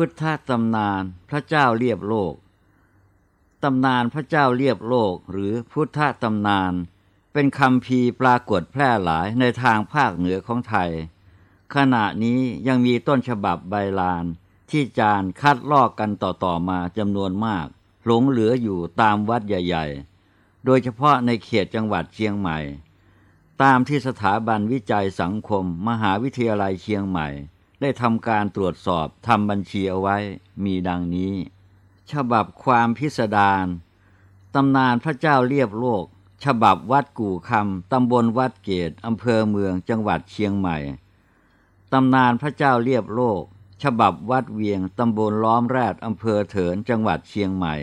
พุทธตำนานพระเจ้าเรียบโลก ตำนานพระเจ้าเรียบโลกหรือพุทธตำนาน เป็นคำพีปรากฏแพร่หลายในทางภาคเหนือของไทย ขณะนี้ยังมีต้นฉบับใบลาน ที่จานคัดลอกกันต่อๆมาจำนวนมาก หลงเหลืออยู่ตามวัดใหญ่ๆ โดยเฉพาะในเขตจังหวัดเชียงใหม่ ตามที่สถาบันวิจัยสังคม มหาวิทยาลัยเชียงใหม่ ได้ทำการตรวจสอบทำบัญชีเอาไว้มีดังนี้ ฉบับความพิสดารตำนานพระเจ้าเรียบโลก ฉบับวัดกู่คำตำบลวัดเกตอำเภอเมืองจังหวัดเชียงใหม่ตำนานพระเจ้าเรียบโลก ฉบับวัดเวียงตำบลล้อมแรดอำเภอเถินจังหวัดเชียงใหม่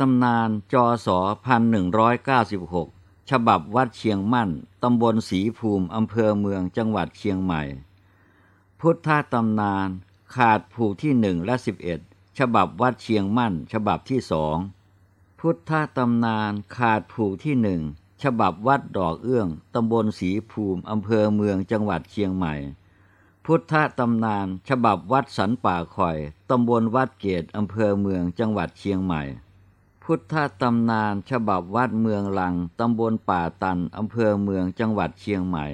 ตำนานจอสอพันหนึ่งร้อยเก้าสิบหกฉบับวัดเชียงมั่นตำบลศรีภูมิอำเภอเมืองจังหวัดเชียงใหม่ พุทธตำนาน ขาดผูกที่หนึ่งและสิบเอ็ดฉบับวัดเชียงมั่น ฉบับที่สองพุทธตำนานขาดผูกที่หนึ่งฉบับวัดดอกเอื้องตำบลศรีภูมิอำเภอเมืองจังหวัดเชียงใหม่ พุทธตำนาน ฉบับวัดสันป่าคอยตำบลวัดเกตอำเภอเมืองจังหวัดเชียงใหม่ พุทธตำนานฉบับวัดเมืองลังตำบลป่าตันอำเภอเมืองจังหวัดเชียงใหม่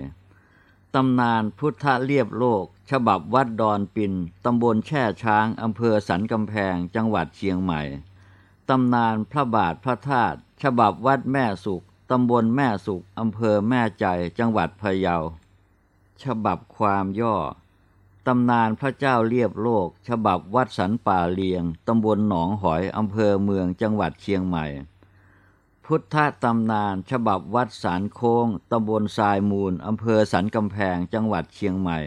ตำนานพุทธเรียบโลก ฉบับวัดดอนปิน ตำบลแช่ช้าง อำเภอสันกำแพง จังหวัดเชียงใหม่ ตำนานพระบาทพระธาตุ ฉบับวัดแม่สุข ตำบลแม่สุข อำเภอแม่ใจ จังหวัดพะเยา ฉบับความย่อ ตำนานพระเจ้าเรียบโลก ฉบับวัดสันป่าเลียง ตำบลหนองหอย อำเภอเมือง จังหวัดเชียงใหม่ พุทธตำนาน ฉบับวัดสารโค้ง ตำบลทรายมูล อำเภอสันกำแพง จังหวัดเชียงใหม่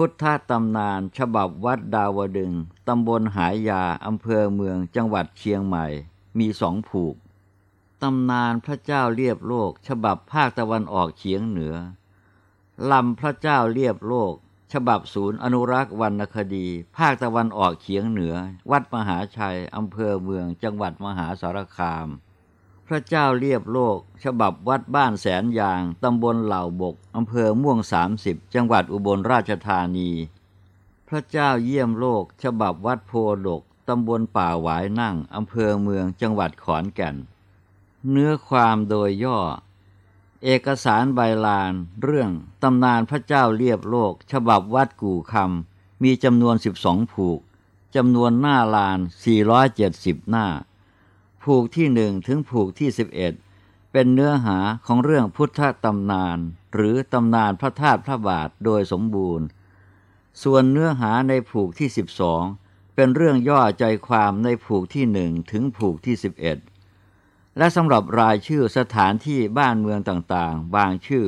พุทธตำนาน ฉบับวัดดาวดึง ตำบลหายยา อำเภอเมือง จังหวัดเชียงใหม่ มีสองผูก ตำนานพระเจ้าเรียบโลก ฉบับภาคตะวันออกเฉียงเหนือ ลำพระเจ้าเรียบโลก ฉบับศูนย์อนุรักษ์วรรณคดี ภาคตะวันออกเฉียงเหนือ วัดมหาชัย อำเภอเมือง จังหวัดมหาสารคาม พระเจ้าเรียบโลก ฉบับวัดบ้านแสนยาง ตำบลเหล่าบก อำเภอม่วงสามสิบจังหวัดอุบลราชธานี พระเจ้าเยี่ยมโลก ฉบับวัดโพดก ตำบลป่าหวายนั่ง อำเภอเมืองจังหวัดขอนแก่น เนื้อความโดยย่อ เอกสารใบลาน เรื่องตำนานพระเจ้าเรียบโลก ฉบับวัดกู่คำมีจำนวน12ผูกจำนวนหน้าลาน 470 หน้า ผูกที่หนึ่งถึงผูกที่11เป็นเนื้อหาของเรื่องพุทธตำนาน หรือตำนานพระธาตุพระบาทโดยสมบูรณ์ ส่วนเนื้อหาในผูกที่12เป็นเรื่องย่อใจความในผูกที่หนึ่งถึงผูกที่11และสำหรับรายชื่อสถานที่บ้านเมืองต่างๆ บางชื่อ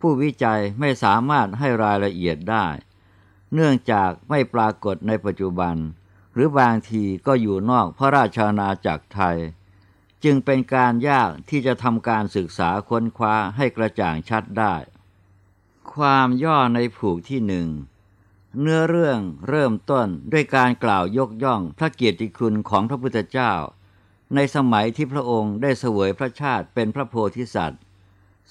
ผู้วิจัยไม่สามารถให้รายละเอียดได้ เนื่องจากไม่ปรากฏในปัจจุบัน หรือบางทีก็อยู่นอกพระราชอาณาจักรไทย จึงเป็นการยากที่จะทำการศึกษาค้นคว้าให้กระจ่างชัดได้ ความย่อในผูกที่หนึ่งเนื้อเรื่องเริ่มต้นด้วยการกล่าวยกย่องพระเกียรติคุณของพระพุทธเจ้า ในสมัยที่พระองค์ได้เสวยพระชาติเป็นพระโพธิสัตว์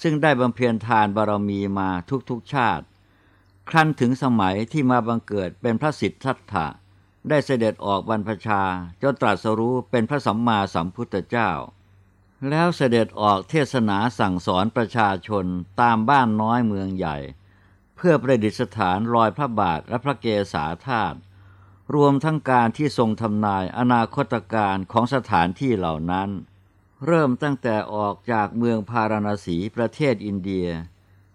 ซึ่งได้บำเพ็ญทานบารมีมาทุกๆชาติ ครั้นถึงสมัยที่มาบังเกิดเป็นพระสิทธัตถะ ได้เสด็จออกบรรพชาจนตรัสรู้เป็นพระสัมมาสัมพุทธเจ้า แล้วเสด็จออกเทศนาสั่งสอนประชาชนตามบ้านน้อยเมืองใหญ่ เพื่อประดิษฐานรอยพระบาทและพระเกศาธาตุรวมทั้งการที่ทรงทำนายอนาคตการของสถานที่เหล่านั้น เริ่มตั้งแต่ออกจากเมืองพาราณสีประเทศอินเดีย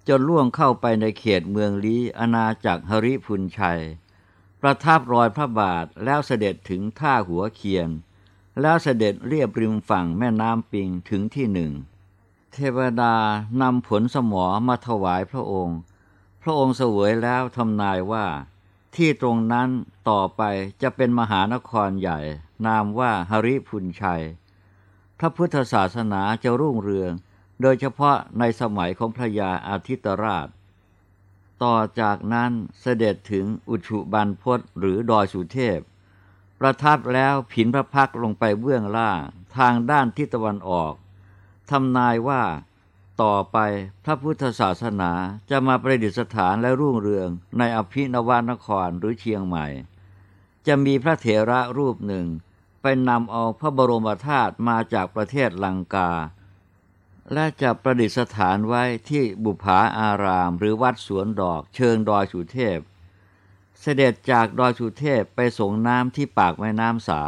จนล่วงเข้าไปในเขตเมืองลี้อาณาจักรฮริพุนชัย ประทับรอยพระบาทแล้วเสด็จถึงท่าหัวเคียน แล้วเสด็จเรียบริมฝั่งแม่น้ำปิงถึงที่หนึ่ง เทวดานำผลสมอมาถวายพระองค์ พระองค์เสวยแล้วทำนายว่า ที่ตรงนั้นต่อไปจะเป็นมหานครใหญ่ นามว่าฮริพุนชัย พระพุทธศาสนาจะรุ่งเรือง โดยเฉพาะในสมัยของพระยาอาทิตราช ต่อจากนั้นเสด็จถึงอุชุบันพศหรือดอยสุเทพ ประทับแล้วผินพระพักลงไปเบื้องล่างทางด้านทิศตะวันออกทำนายว่าต่อไปพระพุทธศาสนาจะมาประดิษฐานและรุ่งเรืองในอภินวานครหรือเชียงใหม่ จะมีพระเถระรูปหนึ่ง ไปนำเอาพระบรมธาตุมาจากประเทศลังกา และจะประดิษฐานไว้ที่บุภาอาราม หรือวัดสวนดอกเชิงดอยสุเทพ เสด็จจากดอยสุเทพไปส่งน้ำที่ปากแม่น้ำสา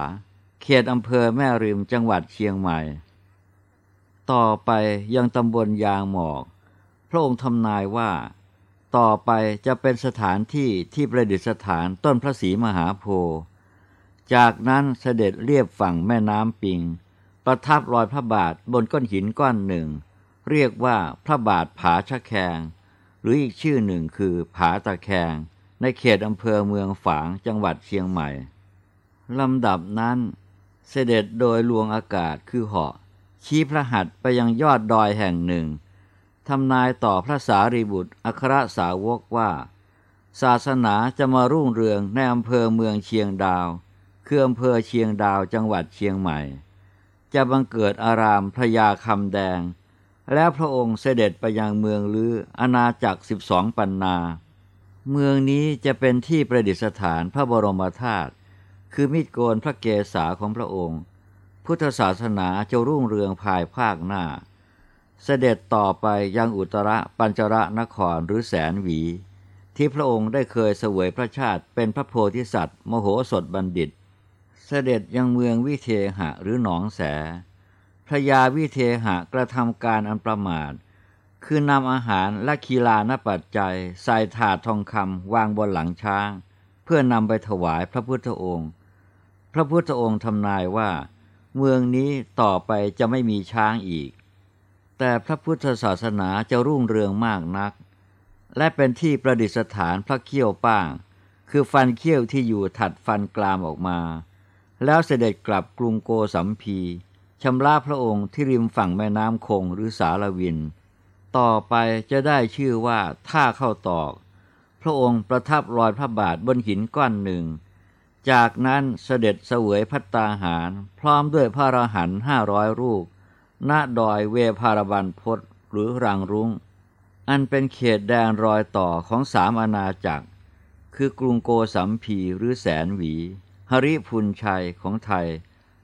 เขตอำเภอแม่ริมจังหวัดเชียงใหม่ ต่อไปยังตำบลยางหมอก พระองค์ทำนายว่า ต่อไปจะเป็นสถานที่ที่ประดิษฐานต้นพระศรีมหาโพธิ์จากนั้นเสด็จเรียบฝั่งแม่น้ำปิง ประทับรอยพระบาทบนก้อนหินก้อนหนึ่ง เรียกว่าพระบาทผาชะแคง หรืออีกชื่อหนึ่งคือผาตะแคง ในเขตอำเภอเมืองฝางจังหวัดเชียงใหม่ลำดับนั้น เสด็จโดยลวงอากาศคือเหาะชี้พระหัตถ์ไปยังยอดดอยแห่งหนึ่งทำนายต่อพระสารีบุตรอัครสาวกว่า ศาสนาจะมารุ่งเรืองในอำเภอเมืองเชียงดาว คืออำเภอเชียงดาวจังหวัดเชียงใหม่ จะบังเกิดอารามพระยาคำแดง แล้วพระองค์เสด็จไปยังเมืองลืออาณาจักรสิบสองปันนา เมืองนี้จะเป็นที่ประดิษฐานพระบรมธาตุคือมิดโกนพระเกศาของพระองค์ พุทธศาสนาจะรุ่งเรืองภายภาคหน้า เสด็จต่อไปยังอุตระปัญจระนครหรือแสนหวี ที่พระองค์ได้เคยเสวยพระชาติเป็นพระโพธิสัตว์ มโหสถบัณฑิต เสด็จยังเมืองวิเทหะหรือหนองแส พระยาวิเทหะกระทำการอันประมาท คือนำอาหารและคีลานปัจจัยใส่ถาดทองคำวางบนหลังช้าง เพื่อนำไปถวายพระพุทธองค์ พระพุทธองค์ทำนายว่า เมืองนี้ต่อไปจะไม่มีช้างอีก แต่พระพุทธศาสนาจะรุ่งเรืองมากนัก และเป็นที่ประดิษฐานพระเขี้ยวป้าง คือฟันเขี้ยวที่อยู่ถัดฟันกรามออกมา แล้วเสด็จกลับกรุงโกสัมพีชำระพระองค์ที่ริมฝั่งแม่น้ำคงหรือสารวิน ต่อไปจะได้ชื่อว่าท่าเข้าตอก พระองค์ประทับรอยพระบาทบนหินก้อนหนึ่ง จากนั้นเสด็จเสวยพัตตาหาร พร้อมด้วยพระรหันห้าร้อยรูปณดอยเวพารบันพศหรือรังรุง้ง อันเป็นเขตแดนรอยต่อของสามอาณาจักร คือกรุงโกสัมพีหรือแสนหวี หริพุนชัยของไทย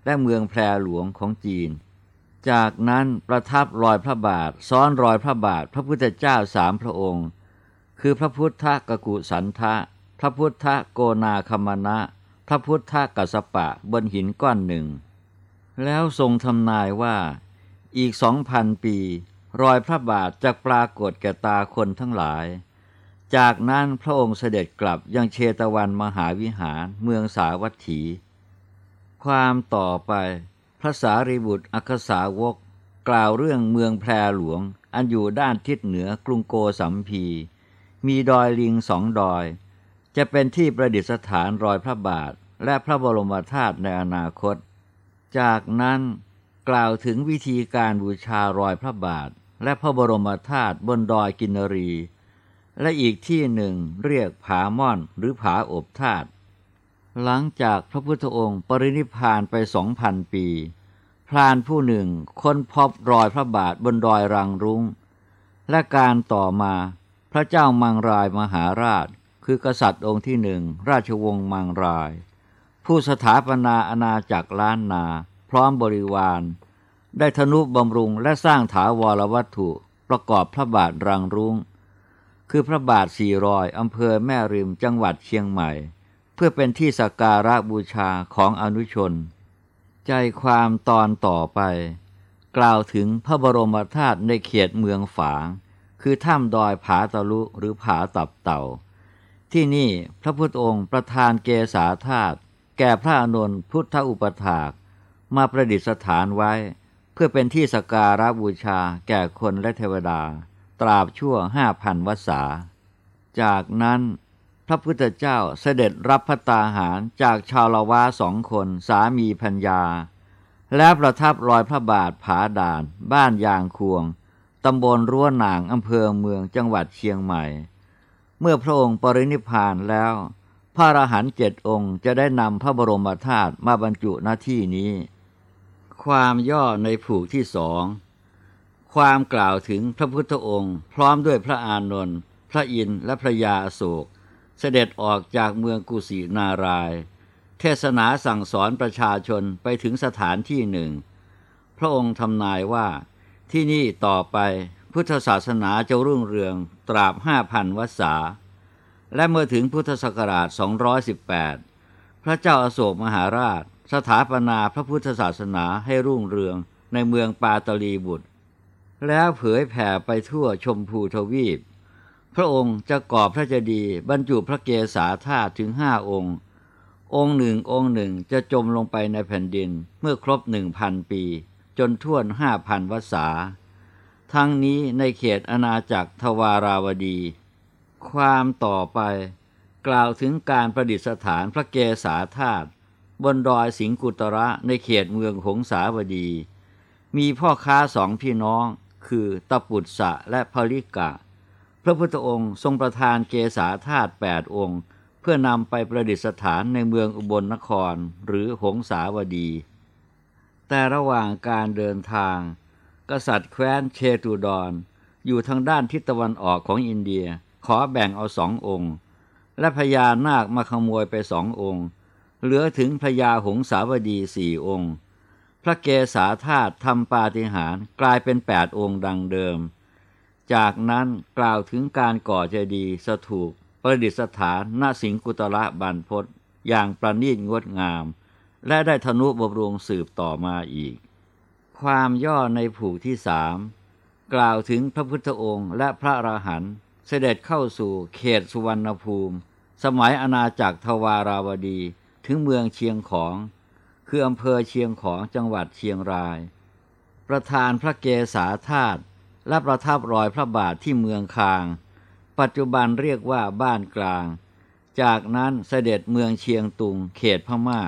และเมืองแพรหลวงของจีน จากนั้นประทับรอยพระบาท ซ้อนรอยพระบาทพระพุทธเจ้าสามพระองค์ คือพระพุทธกกุสันทะ พระพุทธโกนาคมณะ พระพุทธกัสปะบนหินก้อนหนึ่ง แล้วทรงทำนายว่าอีกสองพันปี รอยพระบาทจะปรากฏแก่ตาคนทั้งหลาย จากนั้นพระองค์เสด็จกลับยังเชตวันมหาวิหารเมืองสาวัตถี ความต่อไปพระสารีบุตรอักษาวก กล่าวเรื่องเมืองแพรหลวง อันอยู่ด้านทิศเหนือกรุงโกสัมพี มีดอยลิงสองดอย จะเป็นที่ประดิษฐานรอยพระบาทและพระบรมธาตุในอนาคต จากนั้นกล่าวถึงวิธีการบูชารอยพระบาท และพระบรมธาตุบนดอยกินรี และอีกที่หนึ่งเรียกผาม่อนหรือผาอบธาตุหลังจากพระพุทธองค์ปรินิพพานไปสองพันปี พรานผู้หนึ่งค้นพบรอยพระบาทบนดอยรังรุง้ง และการต่อมาพระเจ้ามังรายมหาราช คือกษัตริย์องค์ที่หนึ่งราชวงศ์มังราย ผู้สถาปนาอาณาจักรล้านนา พร้อมบริวาร ได้ทนุบำรุงและสร้างถาวรวัตถุประกอบพระบาทรังรุง้ง คือพระบาทสี่รอยอำเภอแม่ริมจังหวัดเชียงใหม่ เพื่อเป็นที่สักการะบูชาของอนุชน ใจความตอนต่อไป กล่าวถึงพระบรมธาตุในเขตเมืองฝาง คือถ้ำดอยผาตะลุหรือผาตับเต่า ที่นี่พระพุทธองค์ประทานเกษาธาตุแก่พระอานนท์พุทธอุปถาก มาประดิษฐานไว้ เพื่อเป็นที่สักการะบูชาแก่คนและเทวดา ตราบชั่วห้าพันวษา จากนั้นพระพุทธเจ้าเสด็จรับพระตาหารจากชาวละวาสองคนสามีพัญญา และประทับรอยพระบาทผาด่าน บ้านยางควงตำบลรั้วหนางอำเภอเมืองจังหวัดเชียงใหม่ เมื่อพระองค์ปรินิพานแล้ว พระอรหันต์เจ็ดองค์จะได้นำพระบรมธาตุมาบรรจุหน้าที่นี้ ความย่อในผูกที่สอง ความกล่าวถึงพระพุทธองค์ พร้อมด้วยพระอานนท์พระอินทร์และพระยาอโศก เสด็จออกจากเมืองกุสินาราย เทศนาสั่งสอนประชาชนไปถึงสถานที่หนึ่ง พระองค์ทำนายว่าที่นี่ต่อไปพุทธศาสนาจะรุ่งเรืองตราบห้าพันวษา และเมื่อถึงพุทธศักราช 218 พระเจ้าอาโศกมหาราช สถาปนาพระพุทธศาสนาให้รุ่งเรืองในเมืองปาตลีบุตร แล้วเผยแผ่ไปทั่วชมพูทวีป พระองค์จะก่อพระเจดีย์บรรจุพระเกศาธาตุถึงห้าองค์ องค์หนึ่งองค์หนึ่งจะจมลงไปในแผ่นดินเมื่อครบหนึ่งพันปี จนท่วนห้าพันวษา ทั้งนี้ในเขตอาณาจักรทวาราวดี ความต่อไปกล่าวถึงการประดิษฐานพระเกศาธาตุบนดอยสิงกุตระในเขตเมืองหงสาวดี มีพ่อค้าสองพี่น้อง คือตะปุตสะและภริกะ พระพุทธองค์ทรงประทานเกษาธาตุแปดองค์ เพื่อนำไปประดิษฐานในเมืองอุบลนครหรือหงสาวดี แต่ระหว่างการเดินทาง กษัตริย์แคว้นเชตุดรอยู่ทางด้านทิศตะวันออกของอินเดียขอแบ่งเอาสององค์ และพญานาคมาขโมยไปสององค์ เหลือถึงพญาหงสาวดีสี่องค์ พระเกศาธาตุทำปาฏิหาริย์กลายเป็นแปดองค์ดังเดิม จากนั้นกล่าวถึงการก่อเจดีย์สถูปประดิษฐานณสิงกุตระบันพศอย่างประณีตงดงาม และได้ธนุบำรุงสืบต่อมาอีก ความย่อในผูกที่สามกล่าวถึงพระพุทธองค์และพระราหันต์เสด็จเข้าสู่เขตสุวรรณภูมิ สมัยอาณาจักรทวาราวดีถึงเมืองเชียงของ คืออำเภอเชียงของจังหวัดเชียงราย ประธานพระเกศาธาตุและประทับรอยพระบาทที่เมืองคาง ปัจจุบันเรียกว่าบ้านกลาง จากนั้นเสด็จเมืองเชียงตุงเขตพม่า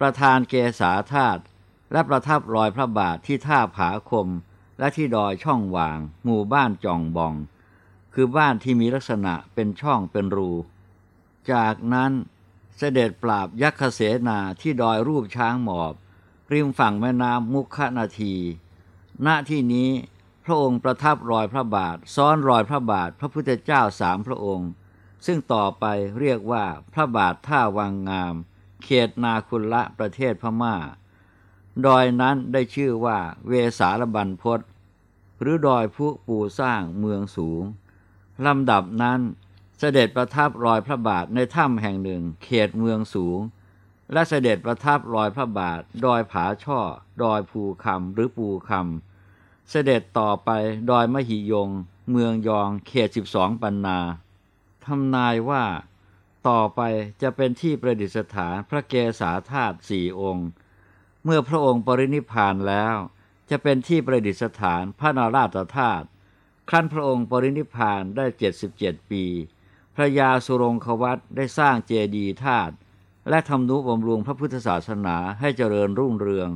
ประธานเกษาธาตุและประทับรอยพระบาทที่ท่าผาคม และที่ดอยช่องวาง หมู่บ้านจองบอง คือบ้านที่มีลักษณะเป็นช่องเป็นรู จากนั้น เสด็จปราบยักษ์เสนาที่ดอยรูปช้างหมอบ ริมฝั่งแม่น้ำมุขนาที ณที่นี้พระองค์ประทับรอยพระบาท ซ้อนรอยพระบาทพระพุทธเจ้าสามพระองค์ ซึ่งต่อไปเรียกว่าพระบาทท่าวังงาม เขตนาคุละประเทศพมา่า ดอยนั้นได้ชื่อว่าเวสาลบันพศหรือดอยผู้ปูสร้างเมืองสูงลำดับนั้น เสด็จประทับรอยพระบาทในถ้ำแห่งหนึ่ง เขตเมืองสูง และเสด็จประทับรอยพระบาท ดอยผาช่อ ดอยภูคำหรือปูคำเสด็จต่อไปดอยมหิยง เมืองยอง เขตสิบสองปันนาทำนายว่า ต่อไปจะเป็นที่ประดิษฐานพระเกศาธาตุสี่องค์ เมื่อพระองค์ปรินิพานแล้ว จะเป็นที่ประดิษฐานพระนาราชธาตุขั้นพระองค์ปรินิพานได้เจ็ดสิบเจ็ดปี พระยาสุรงควัตได้สร้างเจดีย์ธาตุและทำนุบำรุงพระพุทธศาสนาให้เจริญรุ่งเรือง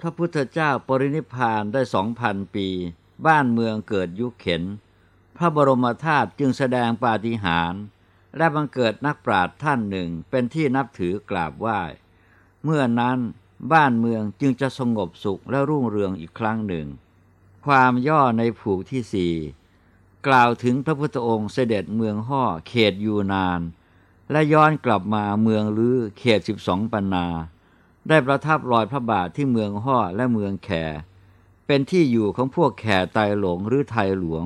พระพุทธเจ้าปรินิพานได้สองพันปี บ้านเมืองเกิดยุคเข็น พระบรมธาตุจึงแสดงปาฏิหาริย์และบังเกิดนักปราชญ์ท่านหนึ่งเป็นที่นับถือกราบไหว้ เมื่อนั้นบ้านเมืองจึงจะสงบสุขและรุ่งเรืองอีกครั้งหนึ่ง ความย่อในผูกที่สี่ กล่าวถึงพระพุทธองค์เสด็จเมืองห่อเขตยูนาน และย้อนกลับมาเมืองลือเขตสิบสองปันนา ได้ประทับรอยพระบาทที่เมืองห่อและเมืองแข เป็นที่อยู่ของพวกแขไตหลงหรือไทยหลวง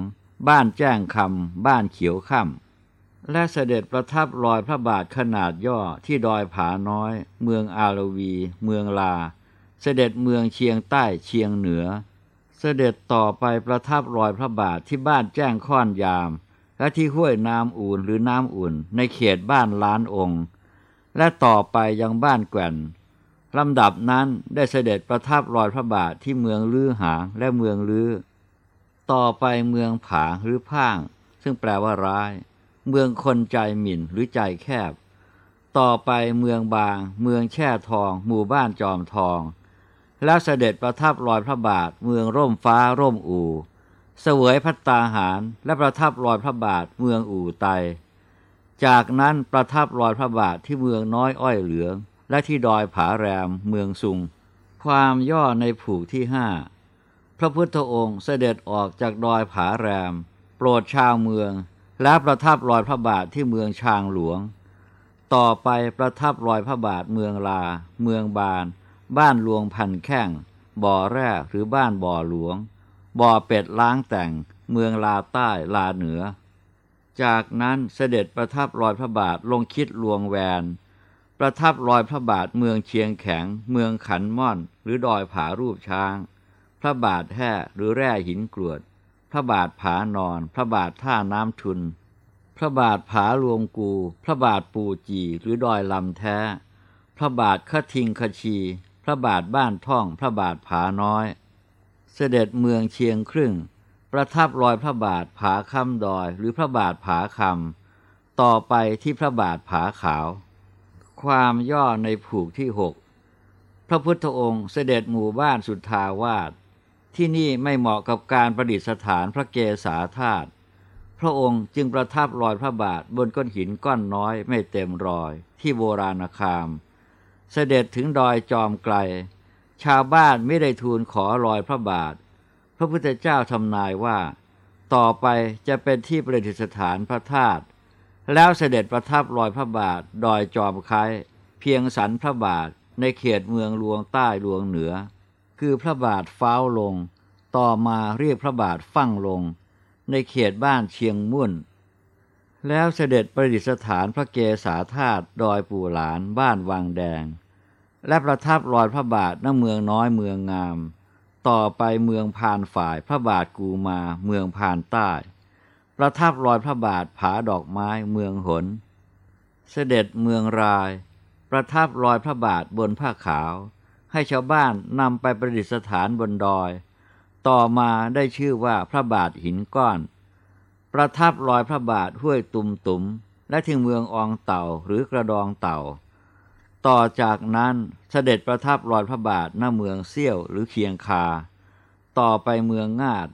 บ้านแจ้งคำบ้านเขียวค่ำและเสด็จประทับรอยพระบาทขนาดย่อที่ดอยผาน้อย เมืองอารวี เมืองลา เสด็จเมืองเชียงใต้เชียงเหนือ เสด็จต่อไปประทับรอยพระบาทที่บ้านแจ้งค่อนยาม และที่ห้วยน้ำอุ่นหรือน้ำอุ่น ในเขตบ้านล้านองค์ และต่อไปยังบ้านแก่นลำดับนั้นได้เสด็จประทับรอยพระบาทที่เมืองลือหางและเมืองลือ ต่อไปเมืองผางหรือพ่าง ซึ่งแปลว่าร้าย เมืองคนใจหมิ่นหรือใจแคบ ต่อไปเมืองบาง เมืองแช่ทอง หมู่บ้านจอมทอง แล้วเสด็จประทับรอยพระบาทเมืองร่มฟ้าร่มอู่ เสวยพัตตาหารและประทับรอยพระบาทเมืองอู่ไต จากนั้นประทับรอยพระบาทที่เมืองน้อยอ้อยเหลือง และที่ดอยผาแรมเมืองซุง ความย่อในผูกที่ห้าพระพุทธองค์เสด็จออกจากดอยผาแรม โปรดชาวเมือง และประทับรอยพระบาทที่เมืองชางหลวง ต่อไปประทับรอยพระบาทเมืองลา เมืองบาน บ้านหลวงพันแข้ง บ่อแร่หรือบ้านบ่อหลวง บ่อเป็ดล้างแต่ง เมืองลาใต้ลาเหนือ จากนั้นเสด็จประทับรอยพระบาทลงคิดลวงแวน ประทับรอยพระบาทเมืองเชียงแข็ง เมืองขันม่อน หรือดอยผารูปช้าง พระบาทแห่หรือแร่หินกรวด พระบาทผานอน พระบาทท่าน้ำทุน พระบาทผารวงกู พระบาทปูจีหรือดอยลำแท้พระบาทคทิงคชี พระบาทบ้านท่อง พระบาทผาน้อย เสด็จเมืองเชียงครึ่ง ประทับรอยพระบาทผาคำดอยหรือพระบาทผาคำต่อไปที่พระบาทผาขาว ความย่อในผูกที่หกพระพุทธองค์เสด็จหมู่บ้านสุทธาวาสที่นี่ไม่เหมาะกับการประดิษฐานพระเกศาธาตุพระองค์จึงประทับรอยพระบาทบนก้อนหินก้อนน้อยไม่เต็มรอยที่โบราณคาม เสด็จถึงดอยจอมไกล ชาวบ้านไม่ได้ทูลขอรอยพระบาท พระพุทธเจ้าทำนายว่า ต่อไปจะเป็นที่ประดิษฐานพระธาตุแล้วเสด็จประทับรอยพระบาท ดอยจอมไคเพียงสันพระบาทในเขตเมืองลวงใต้ลวงเหนือ คือพระบาทฟ้าวลง ต่อมาเรียกพระบาทฟั่งลง ในเขตบ้านเชียงมุ่น แล้วเสด็จประดิษฐานพระเกศาธาตุดอยปู่หลานบ้านวังแดง และประทับรอยพระบาทณเมืองน้อยเมืองงาม ต่อไปเมืองพานฝ่ายพระบาทกูมาเมืองพานใต้ ประทับรอยพระบาทผาดอกไม้เมืองหน เสด็จเมืองราย ประทับรอยพระบาทบนผ้าขาว ให้ชาวบ้านนำไปประดิษฐานบนดอย ต่อมาได้ชื่อว่าพระบาทหินก้อน ประทับรอยพระบาทห้วยตุมตุมและที่เมืองอองเต่าหรือกระดองเต่า ต่อจากนั้นเสด็จประทับรอยพระบาทหน้าเมืองเซี่ยวหรือเคียงคา ต่อไปเมืองงาด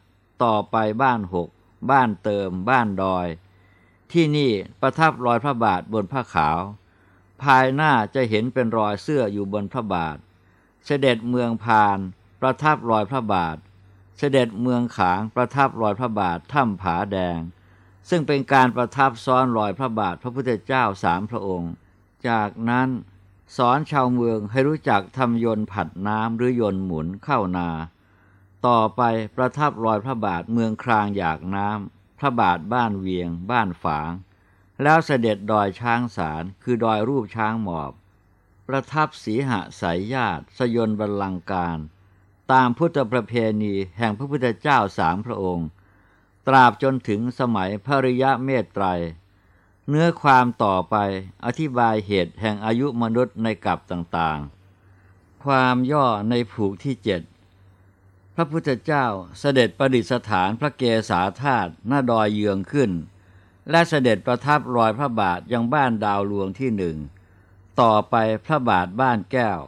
ต่อไปบ้านหก บ้านเติม บ้านดอย ที่นี่ประทับรอยพระบาทบนผ้าขาว ภายหน้าจะเห็นเป็นรอยเสื้ออยู่บนพระบาท เสด็จเมืองพาน ประทับรอยพระบาท เสด็จเมืองขางประทับรอยพระบาทถ้ำผาแดง ซึ่งเป็นการประทับซ้อนรอยพระบาทพระพุทธเจ้าสามพระองค์ จากนั้นสอนชาวเมืองให้รู้จักทำยนต์ผัดน้ำหรือยนต์หมุนเข้านา ต่อไปประทับรอยพระบาทเมืองครางอยากน้ำพระบาทบ้านเวียง บ้านฝาง แล้วเสด็จดอยช้างสารคือดอยรูปช้างหมอบ ประทับสีหะสายญาติ สยนบรรลังการ ตามพุทธประเพณีแห่งพระพุทธเจ้าสามพระองค์ ตราบจนถึงสมัยพริยะเมตไตร เนื้อความต่อไปอธิบายเหตุแห่งอายุมนุษย์ในกับต่างๆ ความย่อในผูกที่เจ็ดพระพุทธเจ้าเสด็จประดิษฐานพระเกศาธาตุหน้าดอยเยืองขึ้น และเสด็จประทับรอยพระบาทยังบ้านดาวหลวงที่หนึ่ง ต่อไปพระบาทบ้านแก้ว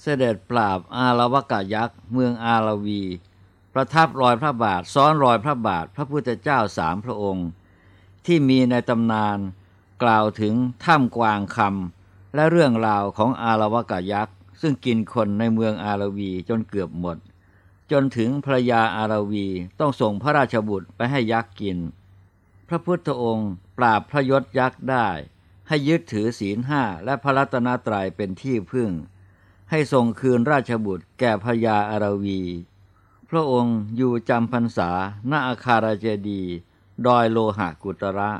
เสด็จปราบอารวกะยักษ์เมืองอารวี ประทับรอยพระบาทซ้อนรอยพระบาทพระพุทธเจ้าสามพระองค์ ที่มีในตำนานกล่าวถึงถ้ำกวางคำและเรื่องราวของอารวกะยักษ์ ซึ่งกินคนในเมืองอารวีจนเกือบหมด จนถึงภรยาอารวีต้องส่งพระราชบุตรไปให้ยักษ์กิน พระพุทธองค์ปราบพระยศยักษ์ได้ ให้ยึดถือศีลห้าและพระรัตนตรัยเป็นที่พึ่ง ให้ส่งคืนราชบุตรแก่พญาอารวี พระองค์อยู่จำพรรษาณอาคารเจดี ดอยโลหะกุตระ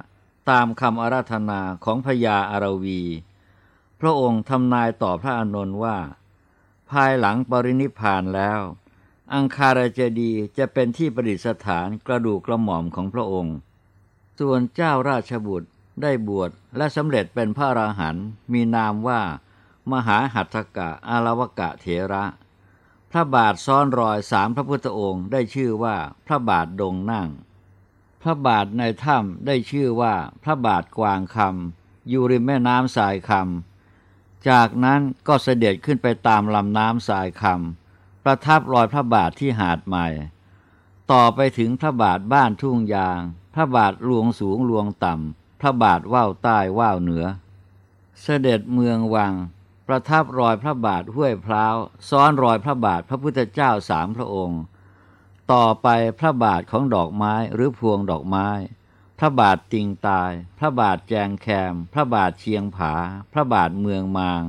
ตามคำอาราธนาของพญาอารวี พระองค์ทำนายต่อพระอานนท์ว่า ภายหลังปรินิพานแล้ว อังคารเจดีจะเป็นที่ประดิษฐานกระดูกกระหม่อมของพระองค์ ส่วนเจ้าราชบุตรได้บวชและสำเร็จเป็นพระอราหันต์มีนามว่า มหาหัตถกะอารวกะเถระ พระบาทซ้อนรอยสามพระพุทธองค์ได้ชื่อว่าพระบาทดงนั่ง พระบาทในถ้ำได้ชื่อว่าพระบาทกวางคำอยู่ริมแม่น้ำสายคำจากนั้นก็เสด็จขึ้นไปตามลำน้ำสายคำประทับรอยพระบาทที่หาดใหม่ ต่อไปถึงพระบาทบ้านทุ่งยาง พระบาทหลวงสูงหลวงต่ำพระบาทว่าวใต้ว่าวเหนือ เสด็จเมืองวัง ประทับรอยพระบาทห้วยพร้าวซ้อนรอยพระบาทพระพุทธเจ้าสามพระองค์ ต่อไปพระบาทของดอกไม้หรือพวงดอกไม้ พระบาทติงตาย พระบาทแจงแคม พระบาทเชียงผา พระบาทเมืองมาง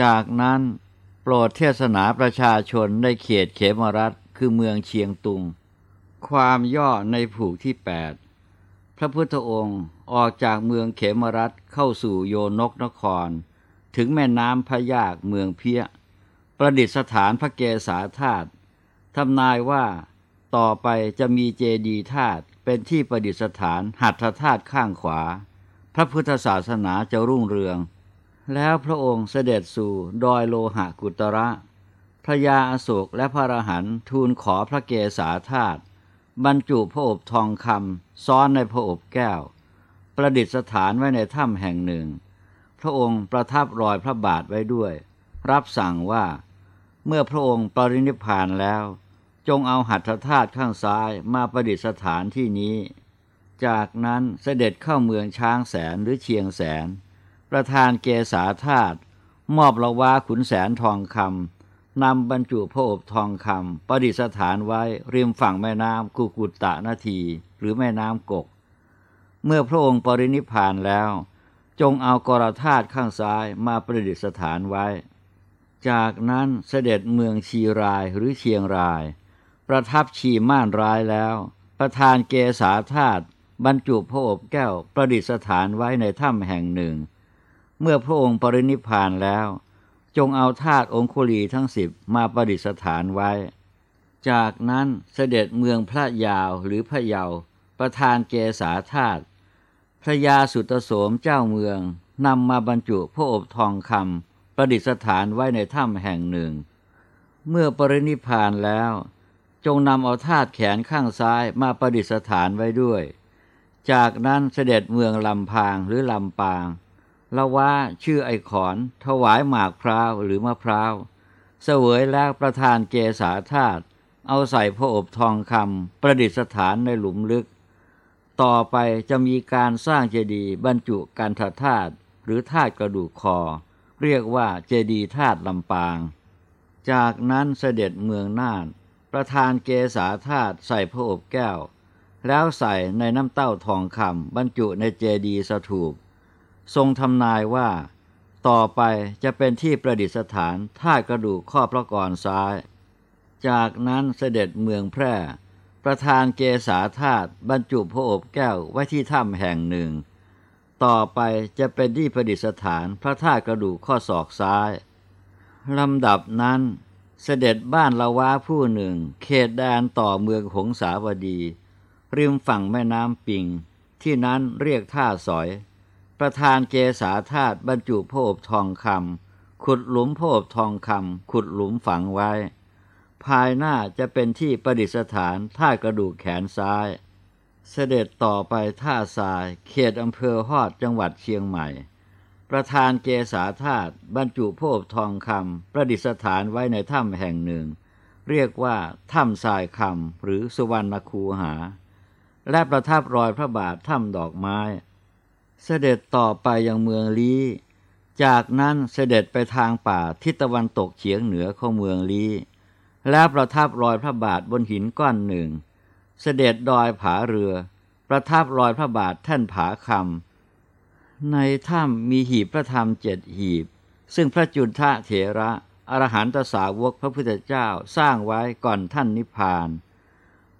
จากนั้นโปรดเทศนาประชาชนในเขตเขมรัฐคือเมืองเชียงตุง ความย่อในผูกที่ 8 พระพุทธองค์ออกจากเมืองเขมรัฐเข้าสู่โยนกนคร ถึงแม่น้ำพยากเมืองเพียประดิษฐานพระเกศาธาตุทำนายว่าต่อไปจะมีเจดีธาตุเป็นที่ประดิษฐานหัตถธาตุข้างขวา พระพุทธศาสนาจะรุ่งเรือง แล้วพระองค์เสด็จสู่ดอยโลหะกุตระ พระยาอโศกและพระรหันทูลขอพระเกศาธาตุบรรจุพระอบทองคำซ้อนในพระอบแก้ว ประดิษฐานไว้ในถ้ำแห่งหนึ่ง พระองค์ประทับรอยพระบาทไว้ด้วย รับสั่งว่า เมื่อพระองค์ปรินิพพานแล้ว จงเอาหัตถธาตุข้างซ้ายมาประดิษฐานที่นี้ จากนั้นเสด็จเข้าเมืองช้างแสนหรือเชียงแสน ประธานเกษาธาตุมอบละวาขุนแสนทองคำนำบรรจุพระอบทองคำประดิษฐานไว้ริมฝั่งแม่น้ำกุกุตตะนาทีหรือแม่น้ำกก เมื่อพระองค์ปรินิพพานแล้ว จงเอากรธาตุข้างซ้ายมาประดิษฐานไว้ จากนั้นเสด็จเมืองชีรายหรือเชียงราย ประทับชีม่านร้ายแล้ว ประธานเกษาธาตุบรรจุพระอบแก้วประดิษฐานไว้ในถ้ำแห่งหนึ่ง เมื่อพระองค์ปรินิพานแล้ว จงเอาธาตุองคุลีทั้งสิบมาประดิษฐานไว้ จากนั้นเสด็จเมืองพระยาวหรือพระเยาประธานเกษาธาตุ พระยาสุตโสมเจ้าเมืองนำมาบรรจุพระอบทองคำประดิษฐานไว้ในถ้ำแห่งหนึ่ง เมื่อปรินิพานแล้ว จงนำเอาธาตุแขนข้างซ้ายมาประดิษฐานไว้ด้วย จากนั้นเสด็จเมืองลำพางหรือลำปางละว่าชื่อไอขอน ถวายหมากพร้าวหรือมะพร้าวเสวยแล้วประธานเกษาธาตุเอาใส่พระอบทองคำประดิษฐานในหลุมลึก ต่อไปจะมีการสร้างเจดีย์บรรจุกันทธาตุหรือธาตุกระดูกคอ เรียกว่าเจดีย์ธาตุลำปาง จากนั้นเสด็จเมืองน่าน ประธานเกษาธาตุใส่พระอบแก้ว แล้วใส่ในน้ำเต้าทองคำบรรจุในเจดีย์สถูป ทรงทำนายว่า ต่อไปจะเป็นที่ประดิษฐานธาตุกระดูกข้อพระกรซ้าย จากนั้นเสด็จเมืองแพร่ ประธานเกษาธาตุบรรจุพระอบแก้วไว้ที่ถ้ำแห่งหนึ่ง ต่อไปจะเป็นที่ประดิษฐานพระธาตุกระดูกข้อศอกซ้ายลำดับนั้นเสด็จบ้านละว้าผู้หนึ่ง เขตแดนต่อเมืองหงสาวดี ริมฝั่งแม่น้ำปิง ที่นั้นเรียกท่าสอย ประธานเกษาธาตุบรรจุพระอบทองคำขุดหลุมพระอบทองคำขุดหลุมฝังไว้ ภายหน้าจะเป็นที่ประดิษฐานท่ากระดูกแขนซ้าย เสด็จต่อไปท่าทราย เขตอำเภอฮอดจังหวัดเชียงใหม่ ประธานเกษาธาตุบรรจุพบทองคำประดิษฐานไว้ในถ้ำแห่งหนึ่ง เรียกว่าถ้ำทรายคำหรือสุวรรณคูหา และประทับรอยพระบาทถ้ำดอกไม้ เสด็จต่อไปยังเมืองลี้จากนั้นเสด็จไปทางป่าทิศตะวันตกเฉียงเหนือของเมืองลี้ แล้วประทับรอยพระบาทบนหินก้อนหนึ่ง เสด็จดอยผาเรือ ประทับรอยพระบาทแท่นผาคำในถ้ำมีหีบพระธรรมเจ็ดหีบ ซึ่งพระจุนทะเถระอรหันตสาวกพระพุทธเจ้าสร้างไว้ก่อนท่านนิพพาน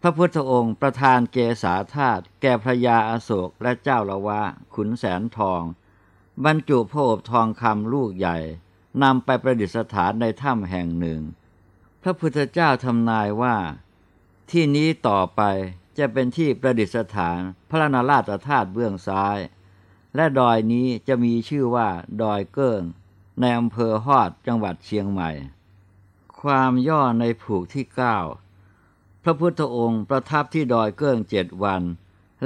พระพุทธองค์ประทานเกษาธาตุแก่พระยาอาโศกและเจ้าละวะขุนแสนทอง บรรจุพระอบทองคำลูกใหญ่นำไปประดิษฐานในถ้ำแห่งหนึ่ง พระพุทธเจ้าทำนายว่า ที่นี้ต่อไปจะเป็นที่ประดิษฐานพระนาราชธาตุเบื้องซ้าย และดอยนี้จะมีชื่อว่า ดอยเกิ้ง ในอำเภอฮอดจังหวัดเชียงใหม่ ความย่อในผูกที่เก้าพระพุทธองค์ประทับที่ดอยเกิ้งเจ็ดวัน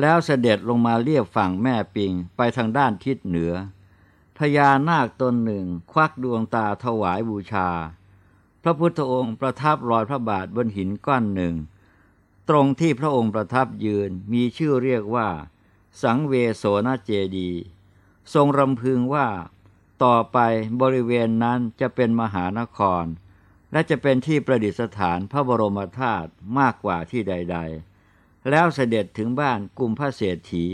แล้วเสด็จลงมาเลียบฝั่งแม่ปิงไปทางด้านทิศเหนือพญานาคตนหนึ่งควักดวงตาถวายบูชา พระพุทธองค์ประทับรอยพระบาทบนหินก้อนหนึ่ง ตรงที่พระองค์ประทับยืนมีชื่อเรียกว่า สังเวโสนเจดี ทรงรำพึงว่า ต่อไปบริเวณนั้นจะเป็นมหานคร และจะเป็นที่ประดิษฐานพระบรมธาตุมากกว่าที่ใดแล้วเสด็จถึงบ้านกุมพระเศรษฐี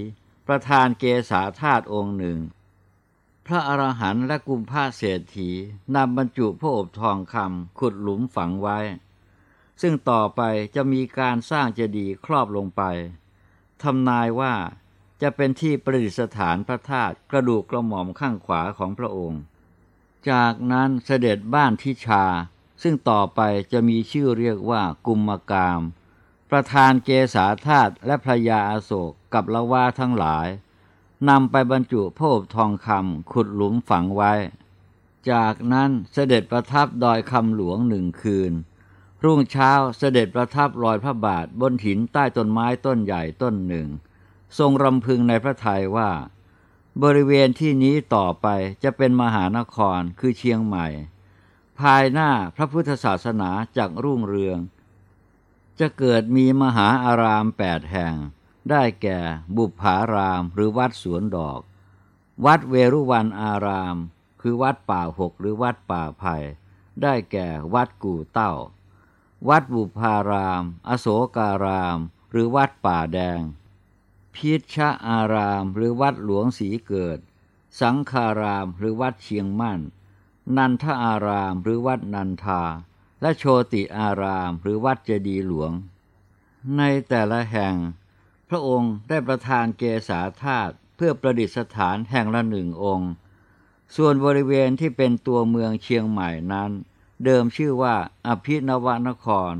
ประธานเกษาธาตุองค์หนึ่ง ระอรหันต์และกุมพระเศรษฐีนำบรรจุพระอบทองคำขุดหลุมฝังไว้ ซึ่งต่อไปจะมีการสร้างเจดีย์ครอบลงไปทำนายว่าจะเป็นที่ประดิษฐานพระธาตุกระดูกกระหม่อมข้างขวาของพระองค์ จากนั้นเสด็จบ้านทิชา ซึ่งต่อไปจะมีชื่อเรียกว่ากุมมกาม ประธานเกษาธาตุและพระยาอาโศกกับละวาทั้งหลาย นำไปบรรจุพบทองคำขุดหลุมฝังไว้ จากนั้นเสด็จประทับดอยคำหลวงหนึ่งคืน รุ่งเช้าเสด็จประทับรอยพระบาทบนหินใต้ต้นไม้ต้นใหญ่ต้นหนึ่ง ทรงรำพึงในพระทัยว่า บริเวณที่นี้ต่อไปจะเป็นมหานครคือเชียงใหม่ ภายหน้าพระพุทธศาสนาจากรุ่งเรือง จะเกิดมีมหาอารามแปดแห่ง ได้แก่บุพารามหรือวัดสวนดอก วัดเวรุวันอาราม คือวัดป่าหกหรือวัดป่าไผ่ได้แก่วัดกู่เต้า วัดบุพาราม อโศการาม หรือวัดป่าแดง พิชะอารามหรือวัดหลวงสีเกิด สังคารามหรือวัดเชียงมั่น นันทอารามหรือวัดนันทา และโชติอารามหรือวัดเจดีหลวง ในแต่ละแห่ง พระองค์ได้ประทานเกษาธาตุเพื่อประดิษฐานแห่งละหนึ่งองค์ ส่วนบริเวณที่เป็นตัวเมืองเชียงใหม่นั้น เดิมชื่อว่าอภินวนคร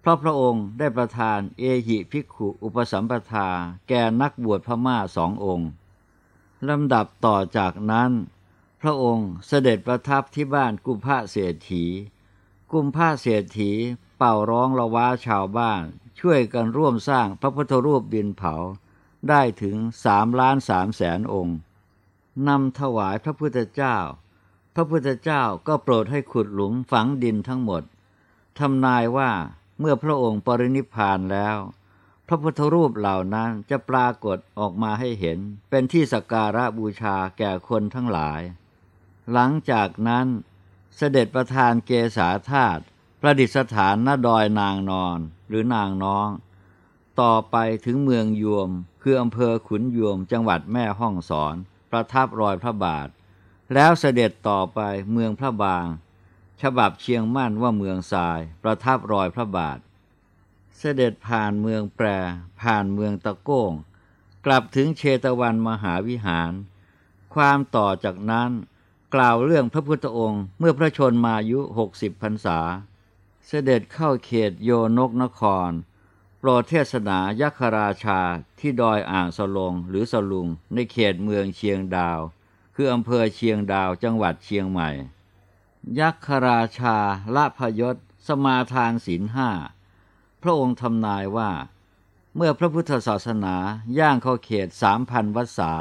เพราะพระองค์ได้ประทานเอหิภิกขุอุปสัมปทาแก่นักบวชพม่าสององค์ลำดับต่อจากนั้น พระองค์เสด็จประทับที่บ้านกุมภะเศรษฐี กุมภะเศรษฐีเป่าร้องละว้าชาวบ้าน ช่วยกันร่วมสร้างพระพุทธรูปดินเผาได้ถึงสามล้านสามแสนองค์นำถวายพระพุทธเจ้า พระพุทธเจ้าก็โปรดให้ขุดหลุมฝังดินทั้งหมดทำนายว่าเมื่อพระองค์ปรินิพานแล้ว พระพุทธรูปเหล่านั้นจะปรากฏออกมาให้เห็น เป็นที่สักการะบูชาแก่คนทั้งหลาย หลังจากนั้นเสด็จประธานเกษาธาตุประดิษฐานณดอยนางนอน หรือนางน้อง ต่อไปถึงเมืองยวม คืออำเภอขุนยวม จังหวัดแม่ห้องสอน ประทับรอยพระบาท แล้วเสด็จต่อไปเมืองพระบาง ฉบับเชียงมั่นว่าเมืองทราย ประทับรอยพระบาท เสด็จผ่านเมืองแปร ผ่านเมืองตะโก้ง กลับถึงเชตวันมหาวิหาร ความต่อจากนั้นกล่าวเรื่องพระพุทธองค์เมื่อพระชนมายุหกสิบพรรษา เสด็จเข้าเขตโยนกนคร โปรเทศนายักษราชาที่ดอยอ่างสลงหรือสลุงในเขตเมืองเชียงดาว คืออำเภอเชียงดาวจังหวัดเชียงใหม่ ยักษราชาละพยศ สมาทานศีลห้า พระองค์ทำนายว่า เมื่อพระพุทธศาสนาย่างเข้าเขตสามพันวัษา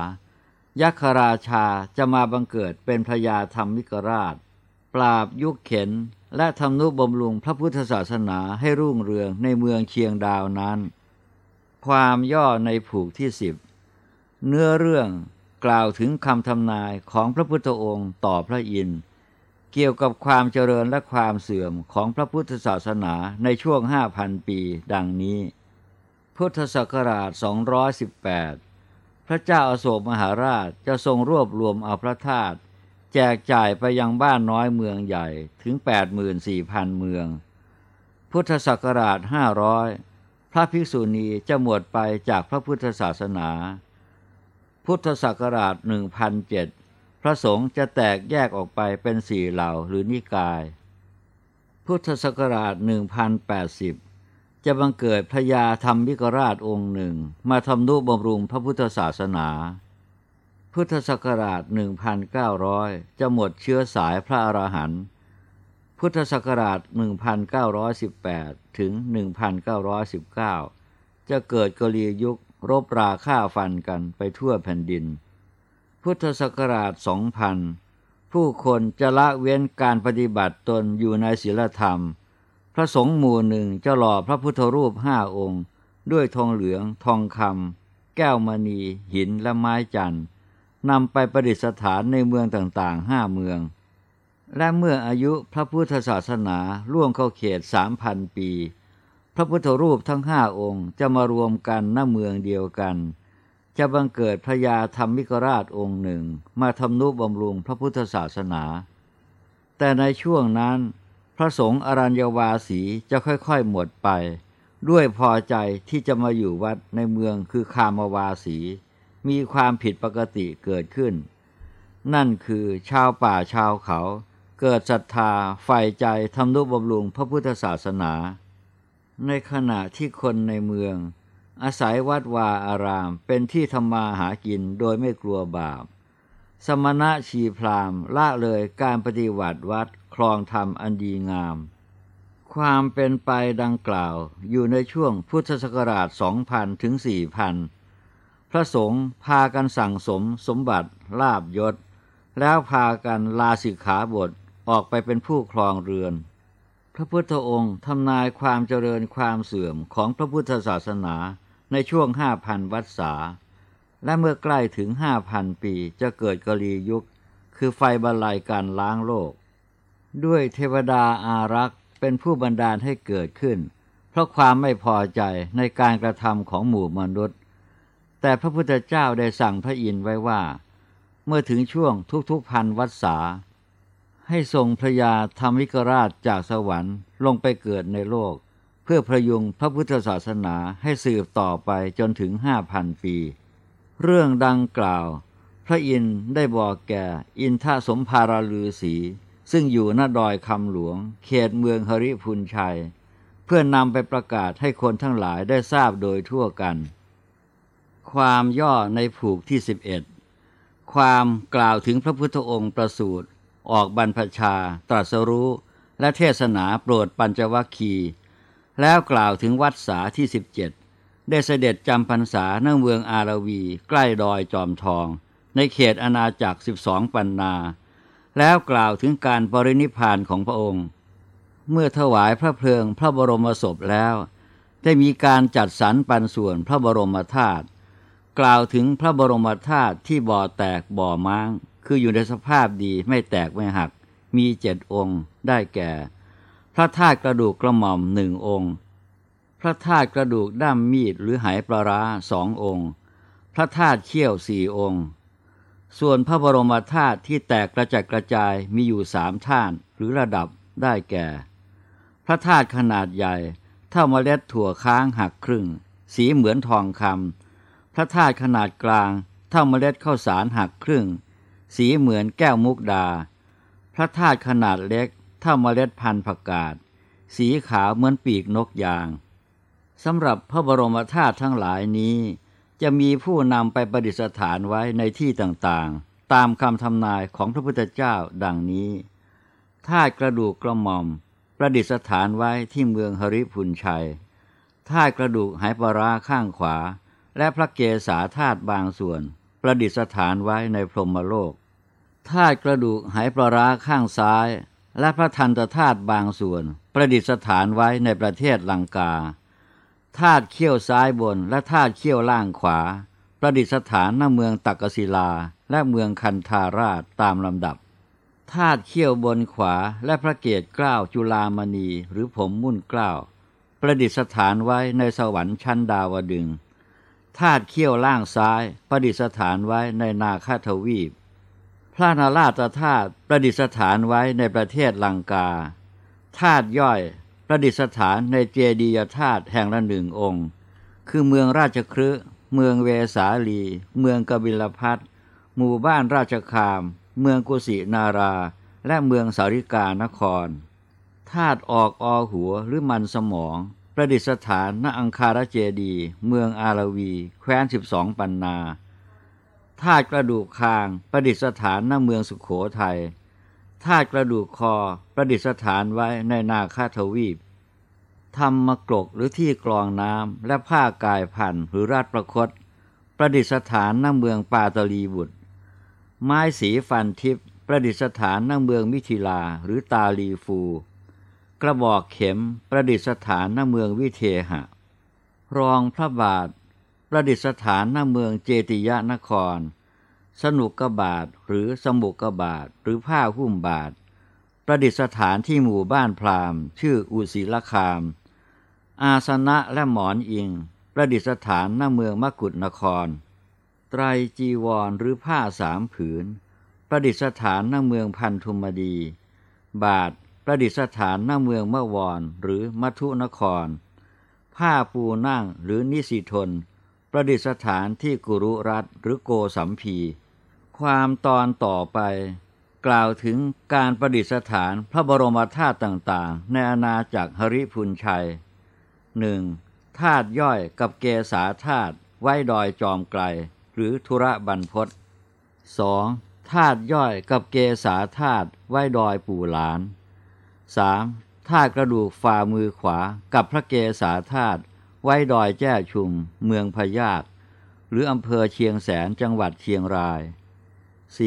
ยักษราชาจะมาบังเกิดเป็นพระยาธรรมิกราช ปราบยุคเข็น และทำนุบำรุงพระพุทธศาสนาให้รุ่งเรืองในเมืองเชียงดาวนั้น ความย่อในผูกที่สิบเนื้อเรื่องกล่าวถึงคำทำนายของพระพุทธองค์ต่อพระอินทร์เกี่ยวกับความเจริญและความเสื่อมของพระพุทธศาสนาในช่วงห้าพันปีดังนี้ พุทธศักราช 218 พระเจ้าอาโศกมหาราชจะทรงรวบรวมเอาพระธาตุ แจกจ่ายไปยังบ้านน้อยเมืองใหญ่ถึง 84,000 เมือง พุทธศักราช 500 พระภิกษุณีจะหมดไปจากพระพุทธศาสนา พุทธศักราช 1007 พระสงฆ์จะแตกแยกออกไปเป็นสี่เหล่าหรือนิกาย พุทธศักราช 1080 จะบังเกิดพระยาธรรมวิกราชองค์หนึ่ง มาทำนุบำรุงพระพุทธศาสนา พุทธศักราช 1900 จะหมดเชื้อสายพระอรหันต์พุทธศักราช 1918 ถึง 1919 จะเกิดกลียุครบราฆ่าฟันกันไปทั่วแผ่นดิน พุทธศักราช 2000 ผู้คนจะละเว้นการปฏิบัติตนอยู่ในศีลธรรม พระสงฆ์หมู่หนึ่งจะหล่อพระพุทธรูปห้าองค์ ด้วยทองเหลือง ทองคำแก้วมณี หินและไม้จันทร์ นำไปประดิษฐานในเมืองต่างๆห้าเมือง และเมื่ออายุพระพุทธศาสนาล่วงเข้าเขตสามพันปี พระพุทธรูปทั้งห้าองค์จะมารวมกันณเมืองเดียวกัน จะบังเกิดพระยาธรรมิกราชองค์หนึ่ง มาทำนุบำรุงพระพุทธศาสนา แต่ในช่วงนั้น พระสงฆ์อรัญญวาสีจะค่อยๆหมดไป ด้วยพอใจที่จะมาอยู่วัดในเมืองคือคามวาสี มีความผิดปกติเกิดขึ้น นั่นคือชาวป่าชาวเขา เกิดศรัทธาใฝ่ใจทำนุบำรุงพระพุทธศาสนา ในขณะที่คนในเมือง อาศัยวัดวาอารามเป็นที่ทำมาหากินโดยไม่กลัวบาป สมณะชีพรามละเลยการปฏิวัติวัดครองธรรมอันดีงาม ความเป็นไปดังกล่าวอยู่ในช่วงพุทธศักราช 2000 ถึง 4,000 ระสงฆ์พากันสั่งสมสมบัติลาบยศ แล้วพากันลาสิกขาบทออกไปเป็นผู้ครองเรือน พระพุทธองค์ทำนายความเจริญความเสื่อมของพระพุทธศาสนาในช่วงห้าพันวัฏษาและเมื่อใกล้ถึงห้าพันปีจะเกิดกลียุค คือไฟบรรลัยการล้างโลก ด้วยเทวดาอารักษ์เป็นผู้บันดาลให้เกิดขึ้น เพราะความไม่พอใจในการกระทำของหมู่มนุษย์ แต่พระพุทธเจ้าได้สั่งพระอินทร์ไว้ว่า เมื่อถึงช่วงทุกๆพันวัฏษาให้ทรงพระยาธรรมิกราชจากสวรรค์ลงไปเกิดในโลก เพื่อพระยุงพระพุทธศาสนาให้สืบต่อไปจนถึงห้าพันปี เรื่องดังกล่าว พระอินทร์ได้บอกแก่อินทสมภาราลือสีซึ่งอยู่หน้าดอยคำหลวง เขตเมืองฮริพุนชัย เพื่อนำไปประกาศให้คนทั้งหลายได้ทราบโดยทั่วกัน ความย่อในผูกที่ 11 ความกล่าวถึงพระพุทธองค์ประสูติออกบรรพชา ตรัสรู้ และเทศนาโปรดปัญจวัคคี แล้วกล่าวถึงวัดสาที่ 17 ได้เสด็จจำพรรษาณเมืองอาราวี ใกล้ดอยจอมทอง ในเขตอาณาจักร 12 ปันนา แล้วกล่าวถึงการปรินิพานของพระองค์ เมื่อถวายพระเพลิงพระบรมศพแล้ว ได้มีการจัดสรรปันส่วนพระบรมธาตุ กล่าวถึงพระบรมธาตุที่บ่อแตกบ่อม้าง คืออยู่ในสภาพดีไม่แตกไม่หัก มีเจ็ดองค์ได้แก่ พระธาตุกระดูกกระหม่อมหนึ่งองค์ พระธาตุกระดูกด้ามมีดหรือหายปลาร้าสององค์ พระธาตุเขี้ยวสี่องค์ ส่วนพระบรมธาตุที่แตกกระจัดกระจายมีอยู่สามท่านหรือระดับได้แก่ พระธาตุขนาดใหญ่ เท่าเมล็ดถั่วค้างหักครึ่ง สีเหมือนทองคำ พระธาตุขนาดกลางเท่าเมล็ดข้าวสารหักครึ่ง สีเหมือนแก้วมุกดา พระธาตุขนาดเล็กเท่าเมล็ดพันธุ์ผักกาดสีขาวเหมือนปีกนกยางสำหรับพระบรมธาตุทั้งหลายนี้ จะมีผู้นำไปประดิษฐานไว้ในที่ต่างๆ ตามคำทำนายของพระพุทธเจ้าดังนี้ธาตุกระดูกกระหม่อม ประดิษฐานไว้ที่เมืองหริพุนชัยธาตุกระดูกหายปราข้างขวา และพระเกศาธาตุบางส่วน ประดิษฐานไว้ในพรหมโลกธาตุกระดูกหายปลาร้าข้างซ้าย และพระทันตธาตุบางส่วน ประดิษฐานไว้ในประเทศลังกาธาตุเขี้ยวซ้ายบน และธาตุเขี้ยวล่างขวา ประดิษฐานณเมืองตักกศิลา และเมืองคันธาราชตามลำดับธาตุเขี้ยวบนขวาและพระเกศเกล้าจุลามณีหรือผมมุ่นเกล้า ประดิษฐานไว้ในสวรรค์ชั้นดาวดึง ธาตุเขี้ยวล่างซ้ายประดิษฐานไว้ในนาคาทวีป พระนาราชธาตุประดิษฐานไว้ในประเทศลังกา ธาตุย่อยประดิษฐานในเจดียธาตุแห่งละหนึ่งองค์ คือเมืองราชครืเมืองเวสาลี เมืองกบิลพัทหมู่บ้านราชคาม เมืองกุสินารา และเมืองสาริกานคร ธาตุออกอหัวหรือมันสมอง ประดิษฐานณอังคารเจดี เมืองอาราวี แคว้นสิบสองปันนาธาตุกระดูกคางประดิษฐานณเมืองสุขโขทยัยธาตุกระดูกคอประดิษฐานไว้ในนาคาทวีปทำมกรกหรือที่กรองน้ำและผ้ากายพันหรือราชประคต ประดิษฐานณเมืองปาตลีบุตร ไม้สีฟันทิพประดิษฐานณเมืองมิถิลาหรือตาลีฟู ระบอกเข็มประดิษฐานหน้าเมืองวิเทหะ รองพระบาท ประดิษฐานหน้าเมืองเจติยนคร สนุกกบาทหรือสมุกกบาทหรือผ้าหุ้มบาท ประดิษฐานที่หมู่บ้านพราหมณ์ ชื่ออุศิลคาม อาสนะและหมอนอิง ประดิษฐานหน้าเมืองมกุฎนคร ไตรจีวรหรือผ้าสามผืน ประดิษฐานหน้าเมืองพันธุมดี บาท ประดิษฐานหน้าเมืองเมื่อวอนหรือมัทุนคร ผ้าปูนั่งหรือนิสิทน ประดิษฐานที่กุรุรัตหรือโกสัมพี ความตอนต่อไป กล่าวถึงการประดิษฐานพระบรมธาตุต่างๆ ในอาณาจักรหริพุนชัยหนึ่งธาตุย่อยกับเกษาธาตุไว้ดอยจอมไกล หรือธุระบรรพศสองธาตุย่อยกับเกษาธาตุไว้ดอยปู่หลาน 3. ธาตุกระดูกฝ่ามือขวากับพระเกศาธาตุไว้ดอยแจ้ชุม เมืองพยากหรืออำเภอเชียงแสนจังหวัดเชียงราย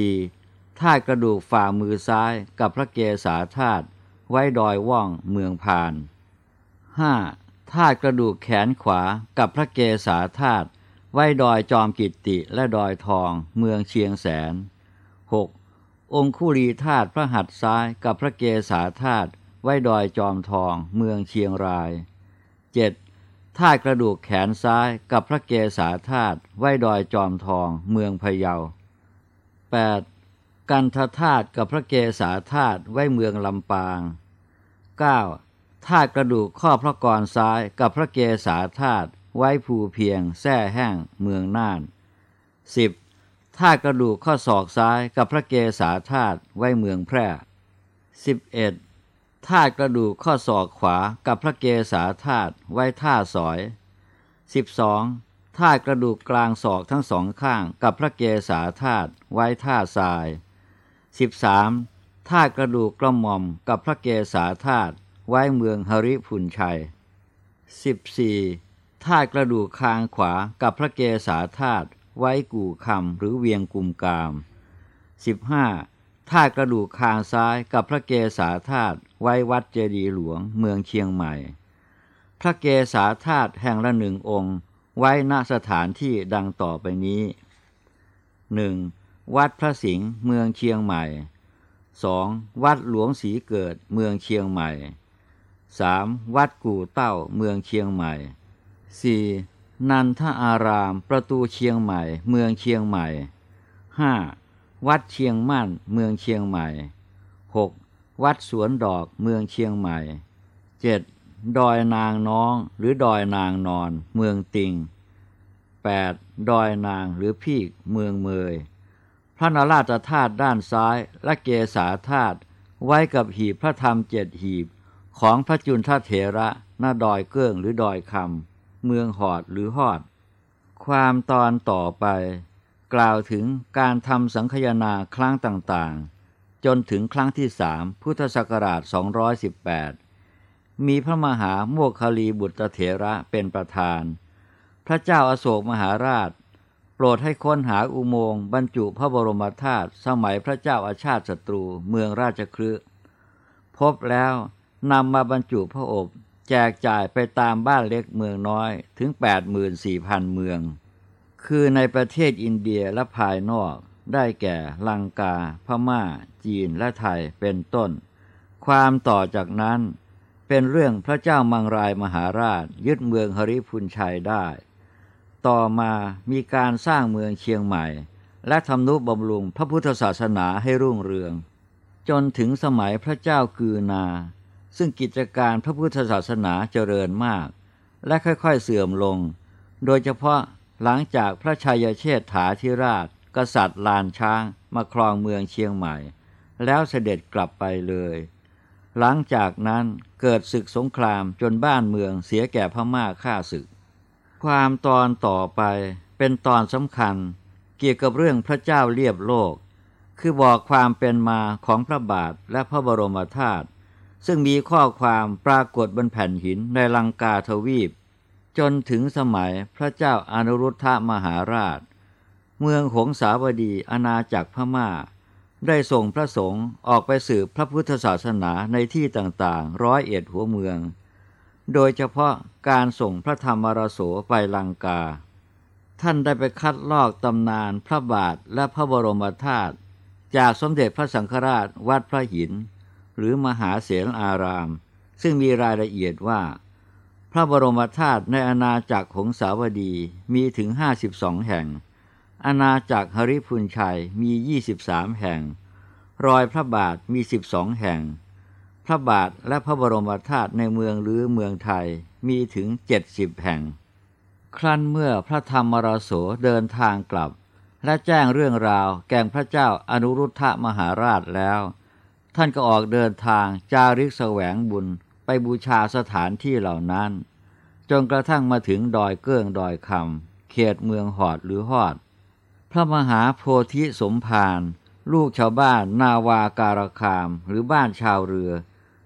4. ธาตุกระดูกฝ่ามือซ้ายกับพระเกศาธาตุไว้ดอยว่องเมืองพาน 5. ธาตุกระดูกแขนขวากับพระเกศาธาตุไว้ดอยจอมกิตติและดอยทอง เมืองเชียงแสน 6. องคุลีธาตุพระหัตถ์ซ้ายกับพระเกศาธาตุไว้ดอยจอมทองเมืองเชียงราย 7. ธาตุกระดูกแขนซ้ายกับพระเกศาธาตุไว้ดอยจอมทองเมืองพะเยา 8. กันทธาตุกับพระเกศาธาตุไว้เมืองลำปาง 9. ธาตุกระดูกข้อพระกรซ้ายกับพระเกศาธาตุไว้ภูเพียงแท่แห้งเมืองน่าน 10. ธาตุกระดูกข้อศอกซ้ายกับพระเกศาธาตุไว้เมืองแพร่ 11. ธาตุกระดูกข้อศอกขวากับพระเกศาธาตุไว้ท่าสอย 12. ธาตุกระดูกกลางศอกทั้งสองข้างกับพระเกศาธาตุไว้ท่าทราย 13. ธาตุกระดูกกระหม่อมกับพระเกศาธาตุไว้เมืองหริพุนชัย 14. ธาตุกระดูกคางขวากับพระเกศาธาตุ ไว้กู่คำหรือเวียงกุมกาม 15. ธาตุกระดูกคางซ้ายกับพระเกศาธาตุไว้วัดเจดีหลวงเมืองเชียงใหม่ พระเกศาธาตุแห่งละหนึ่งองค์ ไว้ณสถานที่ดังต่อไปนี้ 1. วัดพระสิงห์เมืองเชียงใหม่ 2. วัดหลวงศรีเกิดเมืองเชียงใหม่ 3. วัดกู่เต้าเมืองเชียงใหม่ 4. นันทอาราม ประตูเชียงใหม่ เมืองเชียงใหม่ 5. วัดเชียงมั่นเมืองเชียงใหม่ 6. วัดสวนดอก เมืองเชียงใหม่ 7. ดอยนางน้องหรือดอยนางนอน เมืองติง 8. ดอยนางหรือพีก เมืองเมย พระนราชธาตุด้านซ้าย และเกศาธาตุไว้กับหีบพระธรรมเจ็ดหีบของพระจุนทเถระหน้าดอยเกิ้องหรือดอยคำ เมืองหอดหรือหอด ความตอนต่อไป กล่าวถึงการทำสังคยนาครั้งต่างๆ จนถึงครั้งที่สามพุทธศักราช 218 มีพระมหาโมคคลีบุตรเถระเป็นประธาน พระเจ้าอาโศกมหาราช โปรดให้ค้นหาอุโมงค์บรรจุพระบรมธาตุสมัยพระเจ้าอาชาติศัตรูเมืองราชครืพบแล้วนำมาบรรจุพระอบ จกจ่ายไปตามบ้านเล็กเมืองน้อยถึง 84,000 เมือง คือในประเทศอินเดียและภายนอกได้แก่ลังกา พม่า จีนและไทยเป็นต้น ความต่อจากนั้นเป็นเรื่องพระเจ้ามังรายมหาราชยึดเมืองหริพุนชัยได้ ต่อมามีการสร้างเมืองเชียงใหม่ และทำนุบำรุงพระพุทธศาสนาให้รุ่งเรือง จนถึงสมัยพระเจ้ากือนา ซึ่งกิจการพระพุทธศาสนาเจริญมาก และค่อยๆเสื่อมลง โดยเฉพาะหลังจากพระชัยเชษฐาธิราช กษัตริย์ลานช้างมาครองเมืองเชียงใหม่ แล้วเสด็จกลับไปเลย หลังจากนั้นเกิดศึกสงครามจนบ้านเมืองเสียแก่พม่าฆ่าศึก ความตอนต่อไปเป็นตอนสำคัญเกี่ยวกับเรื่องพระเจ้าเรียบโลก คือบอกความเป็นมาของพระบาทและพระบรมธาตุ ซึ่งมีข้อความปรากฏบนแผ่นหินในลังกาทวีป จนถึงสมัยพระเจ้าอนุรุทธมหาราช เมืองหงสาวดีอาณาจักรพมา่า ได้ส่งพระสงฆ์ออกไปสืบพระพุทธศาสนาในที่ต่างๆ ร้อยเอ็ดหัวเมือง โดยเฉพาะการส่งพระธรรมรโสไปลังกา ท่านได้ไปคัดลอกตำนานพระบาทและพระบรมธาตุจากสมเด็จพระสังฆราชวัดพระหิน หรือมหาเสนอาราม ซึ่งมีรายละเอียดว่า พระบรมธาตุในอาณาจักรของสาวดีมีถึงห้าสิบสองแห่ง อาณาจักรหริพุนชัยมียี่สิบสามแห่ง รอยพระบาทมีสิบสองแห่ง พระบาทและพระบรมธาตุในเมืองหรือเมืองไทยมีถึงเจ็ดสิบแห่ง ครั้นเมื่อพระธรรมรโสเดินทางกลับและแจ้งเรื่องราวแก่งพระเจ้าอนุรุทธมหาราชแล้ว ท่านก็ออกเดินทางจาริกแสวงบุญไปบูชาสถานที่เหล่านั้น จนกระทั่งมาถึงดอยเกื้องดอยคำเขตเมืองหอดหรือหอด พระมหาโพธิสมภารลูกชาวบ้านนาวาการคามหรือบ้านชาวเรือ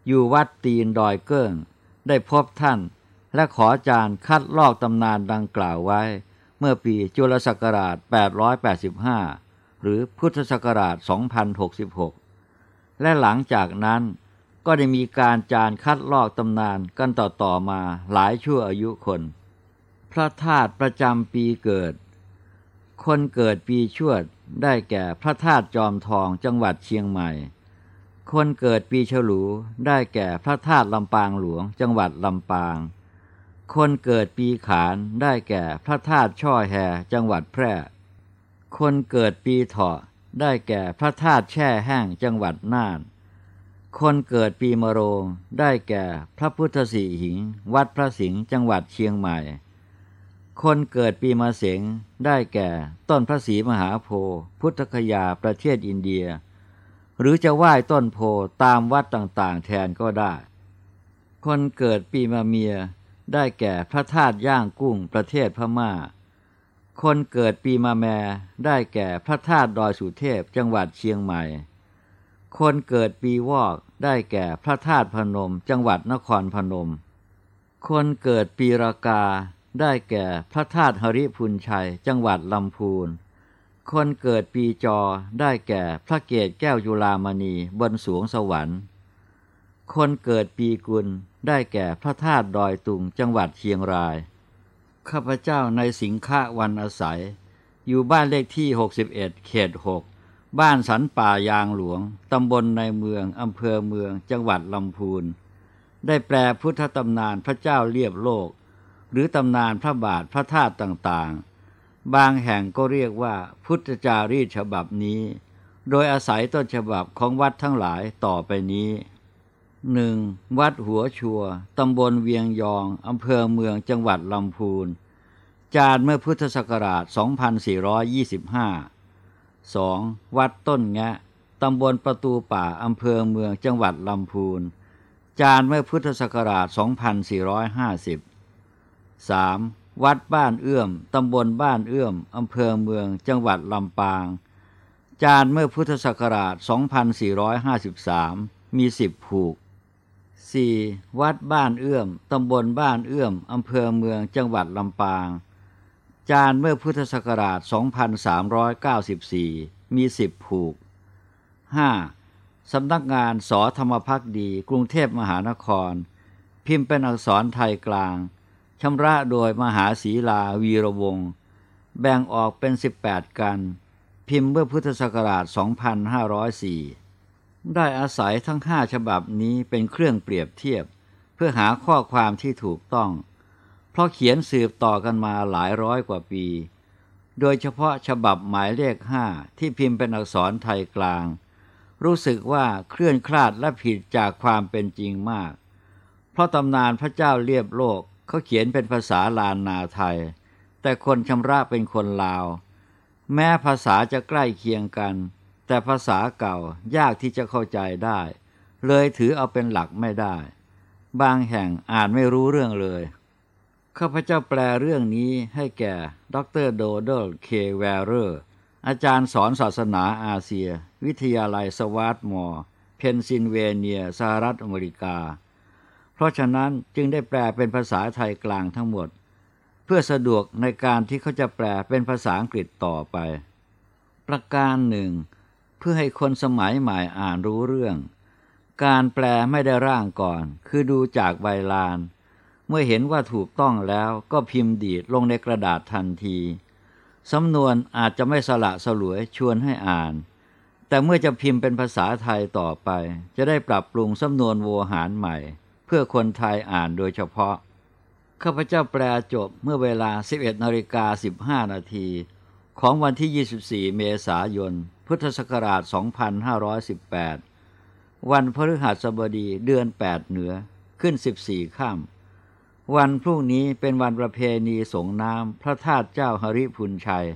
อยู่วัดตีนดอยเกิ้ง ได้พบท่าน และขอจารย์คัดลอกตำนานดังกล่าวไว้ เมื่อปีจุลศักราช 885 หรือพุทธศักราช 2066 และหลังจากนั้นก็ได้มีการจารคัดลอกตำนานกันต่อๆมาหลายชั่วอายุคน พระธาตุประจำปีเกิด คนเกิดปีชวดได้แก่พระธาตุจอมทองจังหวัดเชียงใหม่ คนเกิดปีฉลูได้แก่พระธาตุลำปางหลวงจังหวัดลำปาง คนเกิดปีขานได้แก่พระธาตุช่อแฮจังหวัดแพร่ คนเกิดปีเถาะ ได้แก่พระธาตุแช่แห้งจังหวัดน่าน คนเกิดปีมะโรง ได้แก่พระพุทธสีหิง วัดพระสิงห์จังหวัดเชียงใหม่ คนเกิดปีมะเสงได้แก่ต้นพระศรีมหาโพธิ์พุทธคยาประเทศอินเดีย หรือจะไหว้ต้นโพตามวัดต่างๆ แทนก็ได้ คนเกิดปีมะเมีย ได้แก่พระธาตุย่างกุ้งประเทศพม่า คนเกิดปีมะแมได้แก่พระธาตุดอยสุเทพจังหวัดเชียงใหม่ คนเกิดปีวอกได้แก่พระธาตุพนม จังหวัดนครพนม คนเกิดปีรากา ได้แก่พระธาตุหริพุนชัย จังหวัดลำพูน คนเกิดปีจอได้แก่พระเกศแก้วยุลามณีบนสวงสวรรค์ คนเกิดปีกุลได้แก่พระธาตุดอยตุงจังหวัดเชียงราย ข้าพเจ้าในสิงฆะวันอาศัย อยู่บ้านเลขที่ 61 เขต 6 บ้านสันป่ายางหลวง ตำบลในเมืองอำเภอเมือง จังหวัดลำพูน ได้แปลพุทธตำนานพระเจ้าเรียบโลก หรือตำนานพระบาทพระธาตุต่างๆ บางแห่งก็เรียกว่าพุทธจารีตฉบับนี้ โดยอาศัยต้นฉบับของวัดทั้งหลายต่อไปนี้ หนึ่งวัดหัวชัว ตำบลเวียงยอง อำเภอเมืองจังหวัดลำพูน จาดเมื่อพุทธศักราช 2425 2. วัดต้นแงะ ตำบลประตูป่า อำเภอเมืองจังหวัดลำพูน จาดเมื่อพุทธศักราช 2450 3. วัดบ้านเอื้อม ตำบลบ้านเอื้อม อำเภอเมืองจังหวัดลำปาง จาดเมื่อพุทธศักราช 2453 มีสิบผูก 4. วัดบ้านเอื้อม ตำบลบ้านเอื้อม อำเภอเมือง จังหวัดลำปาง จานเมื่อพุทธศักราช 2394 มีสิบผูก 5. สำนักงานสอธรรมพักดี กรุงเทพมหานคร พิมพ์เป็นอักษรไทยกลาง ชำระโดยมหาศีลาวีระวงศ์ แบ่งออกเป็น 18 กัน พิมพ์เมื่อพุทธศักราช 2504 ได้อาศัยทั้งห้าฉบับนี้เป็นเครื่องเปรียบเทียบ เพื่อหาข้อความที่ถูกต้อง เพราะเขียนสืบต่อกันมาหลายร้อยกว่าปี โดยเฉพาะฉบับหมายเลขห้าที่พิมพ์เป็นอักษรไทยกลาง รู้สึกว่าเคลื่อนคลาดและผิดจากความเป็นจริงมาก เพราะตำนานพระเจ้าเรียบโลกเขาเขียนเป็นภาษาลานนาไทย แต่คนชำระเป็นคนลาว แม้ภาษาจะใกล้เคียงกัน แต่ภาษาเก่ายากที่จะเข้าใจได้ เลยถือเอาเป็นหลักไม่ได้ บางแห่งอ่านไม่รู้เรื่องเลย ข้าพเจ้าแปลเรื่องนี้ให้แก่ ดร.โดนัลด์ เค สแวเรอร์ อาจารย์สอนศาสนาอาเซีย วิทยาลัยสวาร์ตมอร์ เพนซิลเวเนีย สหรัฐอเมริกา เพราะฉะนั้นจึงได้แปลเป็นภาษาไทยกลางทั้งหมด เพื่อสะดวกในการที่เขาจะแปลเป็นภาษาอังกฤษต่อไป ประการหนึ่ง พื่อให้คนสมัยใหม่อ่านรู้เรื่อง การแปลไม่ได้ร่างก่อน คือดูจากใบลาน เมื่อเห็นว่าถูกต้องแล้วก็พิมพ์ดีดลงในกระดาษทันที สำนวนอาจจะไม่สละสลวยชวนให้อ่าน แต่เมื่อจะพิมพ์เป็นภาษาไทยต่อไป จะได้ปรับปรุงสำนวนโวหารใหม่ เพื่อคนไทยอ่านโดยเฉพาะ ข้าพเจ้าแปลจบเมื่อเวลา 11นาฬิกา15นาทีของวันที่ 24 เมษายน พุทธศักราช 2518 วันพฤหัสบดีเดือน 8 เหนือขึ้น 14 ข้าม วันพรุ่งนี้เป็นวันประเพณีสงน้ำพระธาตุเจ้าหริพุนชัย